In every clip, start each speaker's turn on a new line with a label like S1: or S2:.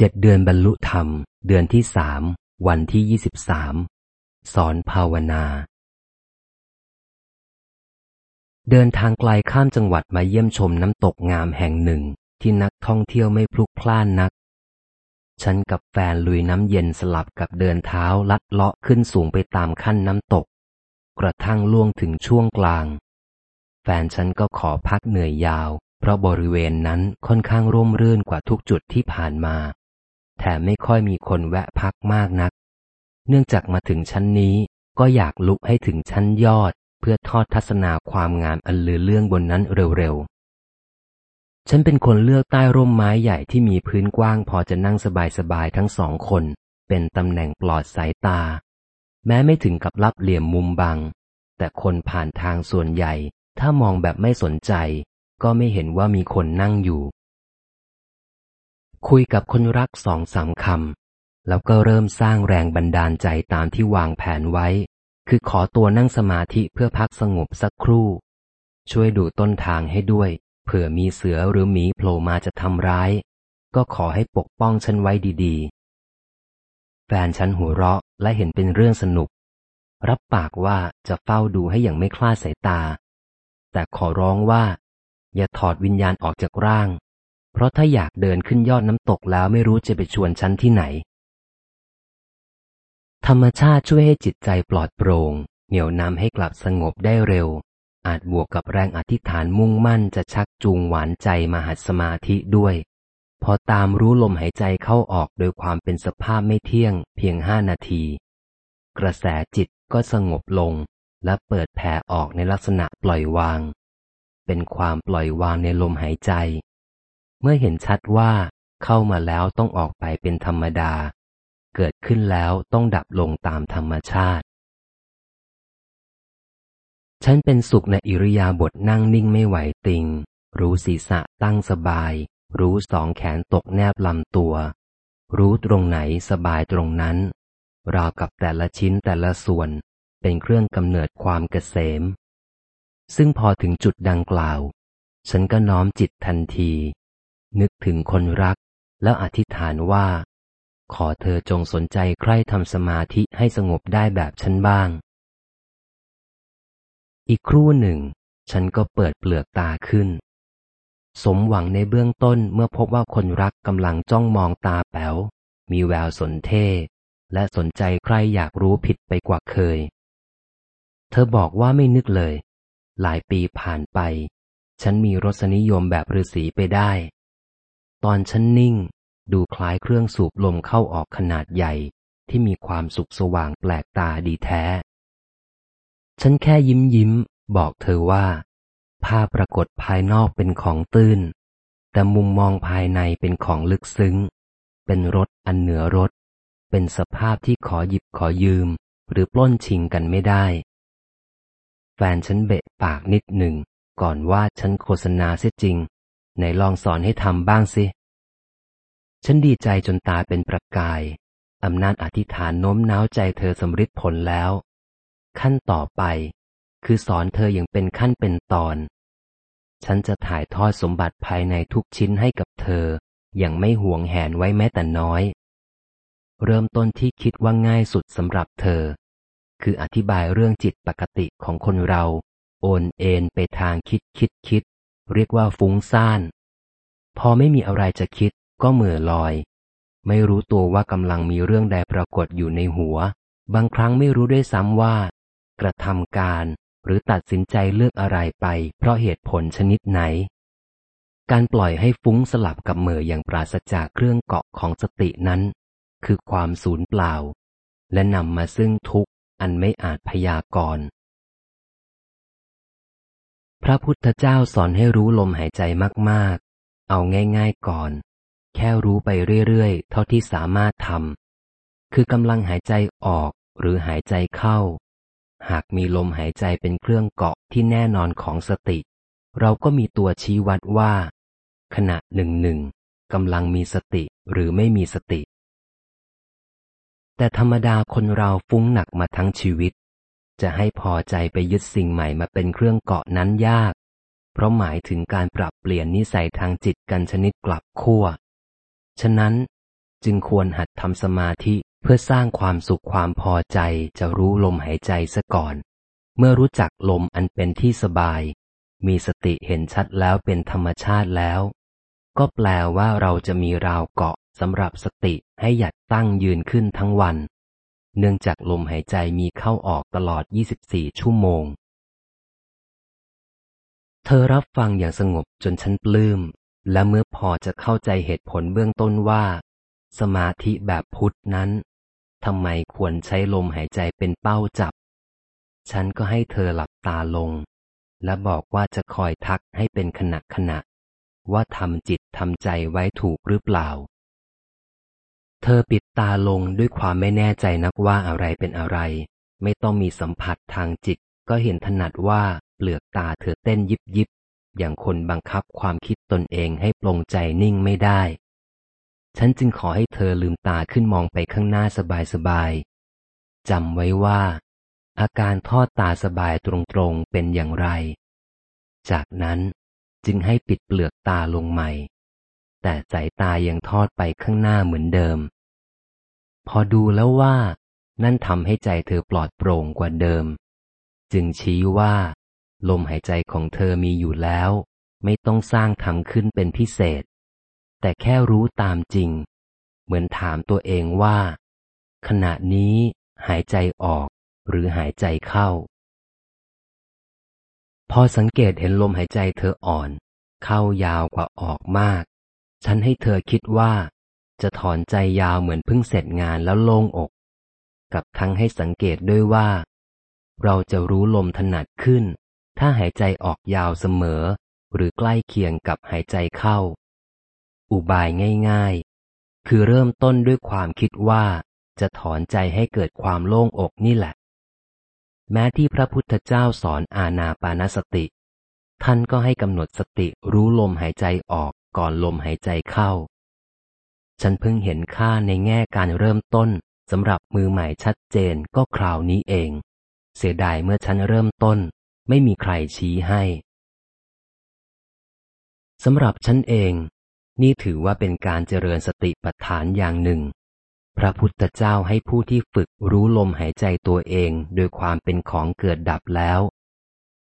S1: เจ็ดเดือนบรรลุธรรม เดือนที่สามวันที่ยี่สิบสามสอนภาวนา เดินทางไกลข้ามจังหวัดมาเยี่ยมชมน้ำตกงามแห่งหนึ่งที่นักท่องเที่ยวไม่พลุกพล่านนัก ฉันกับแฟนลุยน้ำเย็นสลับกับเดินเท้าลัดเลาะขึ้นสูงไปตามขั้นน้ำตก กระทั่งล่วงถึงช่วงกลาง แฟนฉันก็ขอพักเหนื่อยยาว เพราะบริเวณนั้นค่อนข้างร่มรื่นกว่าทุกจุดที่ผ่านมา แถมไม่ค่อยมีคนแวะพักมากนัก เนื่องจากมาถึงชั้นนี้ก็อยากลุกให้ถึงชั้นยอด เพื่อทอดทัศนาความงามอันลือเรื่องบนนั้นเร็วๆ ฉันเป็นคนเลือกใต้ร่มไม้ใหญ่ที่มีพื้นกว้างพอจะนั่งสบายๆทั้งสองคน เป็นตำแหน่งปลอดสายตา แม้ไม่ถึงกับรับเหลี่ยมมุมบัง แต่คนผ่านทางส่วนใหญ่ ถ้ามองแบบไม่สนใจ ก็ไม่เห็นว่ามีคนนั่งอยู่ คุยกับคนรักสองสามคำ แล้วก็เริ่มสร้างแรงบันดาลใจตามที่วางแผนไว้ คือขอตัวนั่งสมาธิเพื่อพักสงบสักครู่ ช่วยดูต้นทางให้ด้วย เผื่อมีเสือหรือหมีโผล่มาจะทำร้าย ก็ขอให้ปกป้องฉันไว้ดีๆ แฟนฉันหัวเราะและเห็นเป็นเรื่องสนุก รับปากว่าจะเฝ้าดูให้อย่างไม่คลาดสายตา แต่ขอร้องว่า อย่าถอดวิญญาณออกจากร่าง เพราะถ้าอยากเดินขึ้นยอดน้ำตกแล้วไม่รู้จะไปชวนฉันที่ไหน ธรรมชาติช่วยให้จิตใจปลอดโปรง่งเหนี่ยวนำให้กลับสงบได้เร็ว อาจบวกกับแรงอธิษฐานมุ่งมั่นจะชักจูงหวานใจมาหัดสมาธิด้วย พอตามรู้ลมหายใจเข้าออกโดยความเป็นสภาพไม่เที่ยง เพียงห้านาที กระแสจิตก็สงบลง และเปิดแผ่ออกในลักษณะปล่อยวาง เป็นความปล่อยวางในลมหายใจ เมื่อเห็นชัดว่าเข้ามาแล้วต้องออกไปเป็นธรรมดา เกิดขึ้นแล้วต้องดับลงตามธรรมชาติ ฉันเป็นสุขในอิริยาบถนั่งนิ่งไม่ไหวติง รู้ศีรษะตั้งสบาย รู้สองแขนตกแนบลำตัว รู้ตรงไหนสบายตรงนั้น ราวกับแต่ละชิ้นแต่ละส่วนเป็นเครื่องกำเนิดความเกษม ซึ่งพอถึงจุดดังกล่าว ฉันก็น้อมจิตทันที นึกถึงคนรัก แล้วอธิษฐานว่า ขอเธอจงสนใจใคร่ทำสมาธิให้สงบได้แบบฉันบ้าง อีกครู่หนึ่ง ฉันก็เปิดเปลือกตาขึ้น สมหวังในเบื้องต้นเมื่อพบว่าคนรักกำลังจ้องมองตาแป๋ว มีแววสนเท่และสนใจใครอยากรู้ผิดไปกว่าเคย เธอบอกว่าไม่นึกเลย หลายปีผ่านไป ฉันมีรสนิยมแบบฤาษีไปได้ ตอนฉันนิ่ง ดูคล้ายเครื่องสูบลมเข้าออกขนาดใหญ่ ที่มีความสุขสว่างแปลกตาดีแท้ ฉันแค่ยิ้มยิ้ม บอกเธอว่า ภาพปรากฏภายนอกเป็นของตื้น แต่มุมมองภายในเป็นของลึกซึ้ง เป็นรถอันเหนือรถ เป็นสภาพที่ขอหยิบขอยืม หรือปล้นชิงกันไม่ได้ แฟนฉันเบะปากนิดหนึ่ง ก่อนว่าฉันโฆษณาเสียจริง ไหนลองสอนให้ทำบ้างสิ ฉันดีใจจนตาเป็นประกาย อำนาจอธิษฐานโน้มน้าวใจเธอสำฤทธิ์ผลแล้ว ขั้นต่อไป คือสอนเธออย่างเป็นขั้นเป็นตอน ฉันจะถ่ายทอดสมบัติภายในทุกชิ้นให้กับเธอ อย่างไม่ห่วงแหนไว้แม้แต่น้อย เริ่มต้นที่คิดว่าง่ายสุดสำหรับเธอ คืออธิบายเรื่องจิตปกติของคนเรา โอนเอ็นไปทางคิดคิดคิด เรียกว่าฟุ้งซ่าน พอไม่มีอะไรจะคิดก็เหม่อลอย ไม่รู้ตัวว่ากำลังมีเรื่องใดปรากฏอยู่ในหัว บางครั้งไม่รู้ด้วยซ้ำว่า กระทำการหรือตัดสินใจเลือกอะไรไปเพราะเหตุผลชนิดไหน การปล่อยให้ฟุ้งสลับกับเหม่ออย่างปราศจากเครื่องเกาะของสตินั้น คือความสูญเปล่า และนำมาซึ่งทุกข์อันไม่อาจพยากรณ์ พระพุทธเจ้าสอนให้รู้ลมหายใจมากๆ เอาง่ายๆก่อน แค่รู้ไปเรื่อยๆ เท่าที่สามารถทำคือกำลังหายใจออกหรือหายใจเข้า หากมีลมหายใจเป็นเครื่องเกาะที่แน่นอนของสติ เราก็มีตัวชี้วัดว่า ขณะหนึ่งหนึ่งกำลังมีสติหรือไม่มีสติ แต่ธรรมดาคนเราฟุ้งหนักมาทั้งชีวิต จะให้พอใจไปยึดสิ่งใหม่มาเป็นเครื่องเกาะนั้นยาก เพราะหมายถึงการปรับเปลี่ยนนิสัยทางจิตกันชนิดกลับขั้ว ฉะนั้น จึงควรหัดทำสมาธิเพื่อสร้างความสุขความพอใจจะรู้ลมหายใจซะก่อน เมื่อรู้จักลมอันเป็นที่สบาย มีสติเห็นชัดแล้วเป็นธรรมชาติแล้ว ก็แปลว่าเราจะมีราวเกาะสำหรับสติให้หยัดตั้งยืนขึ้นทั้งวัน เนื่องจากลมหายใจมีเข้าออกตลอด 24 ชั่วโมง เธอรับฟังอย่างสงบจนฉันปลื้ม และเมื่อพอจะเข้าใจเหตุผลเบื้องต้นว่า สมาธิแบบพุทธนั้นทำไมควรใช้ลมหายใจเป็นเป้าจับ ฉันก็ให้เธอหลับตาลง และบอกว่าจะคอยทักให้เป็นขณะขณะว่าทำจิตทำใจไว้ถูกหรือเปล่า เธอปิดตาลงด้วยความไม่แน่ใจนักว่าอะไรเป็นอะไร ไม่ต้องมีสัมผัสทางจิต ก็เห็นถนัดว่าเปลือกตาเธอเต้นยิบยิบ อย่างคนบังคับความคิดตนเองให้ปลงใจนิ่งไม่ได้ ฉันจึงขอให้เธอลืมตาขึ้นมองไปข้างหน้าสบายๆจำไว้ว่า อาการทอดตาสบายตรงๆเป็นอย่างไร จากนั้นจึงให้ปิดเปลือกตาลงใหม่ แต่สายตายังทอดไปข้างหน้าเหมือนเดิม พอดูแล้วว่า นั่นทำให้ใจเธอปลอดโปร่งกว่าเดิม จึงชี้ว่า ลมหายใจของเธอมีอยู่แล้ว ไม่ต้องสร้างทำขึ้นเป็นพิเศษ แต่แค่รู้ตามจริง เหมือนถามตัวเองว่า ขณะนี้หายใจออกหรือหายใจเข้า พอสังเกตเห็นลมหายใจเธออ่อน เข้ายาวกว่าออกมาก ฉันให้เธอคิดว่า จะถอนใจยาวเหมือนเพิ่งเสร็จงานแล้วโล่งอก กับทั้งให้สังเกตด้วยว่า เราจะรู้ลมถนัดขึ้น ถ้าหายใจออกยาวเสมอ หรือใกล้เคียงกับหายใจเข้า อุบายง่าย ๆ คือเริ่มต้นด้วยความคิดว่า จะถอนใจให้เกิดความโล่งอกนี่แหละ แม้ที่พระพุทธเจ้าสอนอาณาปานสติ ท่านก็ให้กำหนดสติรู้ลมหายใจออกก่อนลมหายใจเข้า ฉันเพิ่งเห็นค่าในแง่การเริ่มต้นสำหรับมือใหม่ชัดเจนก็คราวนี้เอง เสียดายเมื่อฉันเริ่มต้น ไม่มีใครชี้ให้สำหรับฉันเอง นี่ถือว่าเป็นการเจริญสติปัฏฐานอย่างหนึ่ง พระพุทธเจ้าให้ผู้ที่ฝึกรู้ลมหายใจตัวเองโดยความเป็นของเกิดดับแล้ว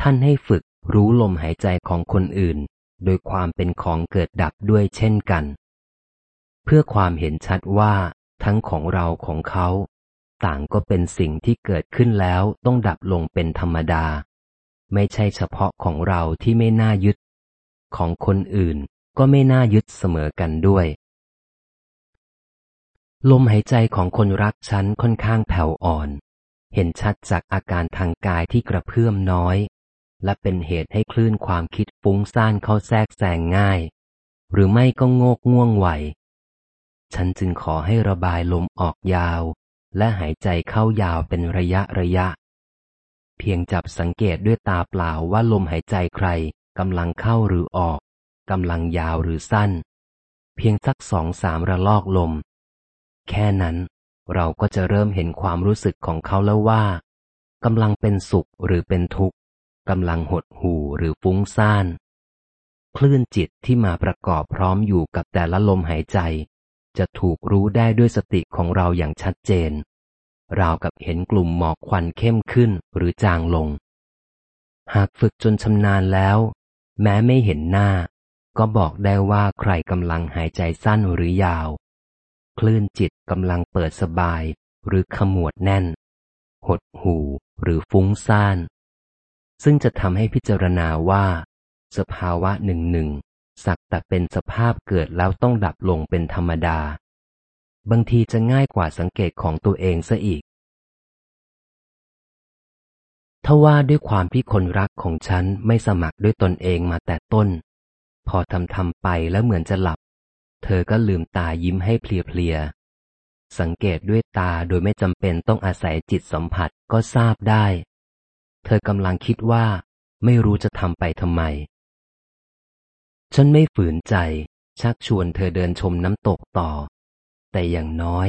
S1: ท่านให้ฝึกรู้ลมหายใจของคนอื่น โดยความเป็นของเกิดดับด้วยเช่นกัน พื่อความเห็นชัดว่าทั้งของเราของเขา ต่างก็เป็นสิ่งที่เกิดขึ้นแล้วต้องดับลงเป็นธรรมดา ไม่ใช่เฉพาะของเราที่ไม่น่ายึด ของคนอื่นก็ไม่น่ายึดเสมอกันด้วย ลมหายใจของคนรักฉันค่อนข้างแผ่วอ่อน เห็นชัดจากอาการทางกายที่กระเพื่อมน้อย และเป็นเหตุให้คลื่นความคิดฟุ้งซ่านเข้าแทรกแซงง่าย หรือไม่ก็โงกง่วงไหว ฉันจึงขอให้ระบายลมออกยาว และหายใจเข้ายาวเป็นระยะระยะ เพียงจับสังเกตด้วยตาเปล่าว่าลมหายใจใครกำลังเข้าหรือออกกำลังยาวหรือสั้น เพียงสักสองสามระลอกลม แค่นั้นเราก็จะเริ่มเห็นความรู้สึกของเขาแล้วว่ากำลังเป็นสุขหรือเป็นทุกข์กำลังหดหู่หรือฟุ้งซ่าน คลื่นจิตที่มาประกอบพร้อมอยู่กับแต่ละลมหายใจ จะถูกรู้ได้ด้วยสติของเราอย่างชัดเจน ราวกับเห็นกลุ่มหมอกควันเข้มขึ้นหรือจางลง หากฝึกจนชำนาญแล้ว แม้ไม่เห็นหน้า ก็บอกได้ว่าใครกำลังหายใจสั้นหรือยาว คลื่นจิตกำลังเปิดสบาย หรือขมวดแน่น หดหูหรือฟุ้งซ่าน ซึ่งจะทำให้พิจารณาว่า สภาวะหนึ่งหนึ่ง สักแต่เป็นสภาพเกิดแล้วต้องดับลงเป็นธรรมดา บางทีจะง่ายกว่าสังเกตของตัวเองซะอีกทว่าด้วยความที่คนรักของฉันไม่สมัครด้วยตนเองมาแต่ต้น พอทำทำไปแล้วเหมือนจะหลับ เธอก็ลืมตายิ้มให้เพลียๆ สังเกตด้วยตาโดยไม่จำเป็นต้องอาศัยจิตสัมผัสก็ทราบได้ เธอกำลังคิดว่า ไม่รู้จะทำไปทำไม ฉันไม่ฝืนใจ ชักชวนเธอเดินชมน้ำตกต่อ แต่อย่างน้อย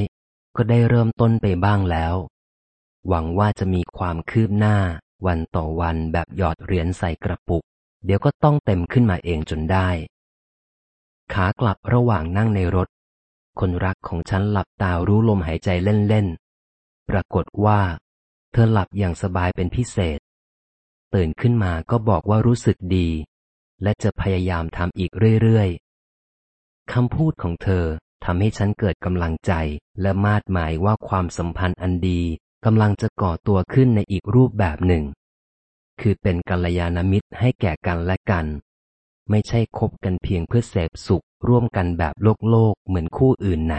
S1: ก็ได้เริ่มต้นไปบ้างแล้ว หวังว่าจะมีความคืบหน้าวันต่อวันแบบหยอดเหรียญใส่กระปุก เดี๋ยวก็ต้องเต็มขึ้นมาเองจนได้ ขากลับระหว่างนั่งในรถ คนรักของฉันหลับตารู้ลมหายใจเล่นๆ ปรากฏว่า เธอหลับอย่างสบายเป็นพิเศษ ตื่นขึ้นมาก็บอกว่ารู้สึกดี และจะพยายามทำอีกเรื่อยๆคำพูดของเธอทำให้ฉันเกิดกำลังใจและมาดหมายว่าความสัมพันธ์อันดีกำลังจะก่อตัวขึ้นในอีกรูปแบบหนึ่ง คือเป็นกัลยาณมิตรให้แก่กันและกัน ไม่ใช่คบกันเพียงเพื่อเสพสุขร่วมกันแบบโลกโลกเหมือนคู่อื่นไหน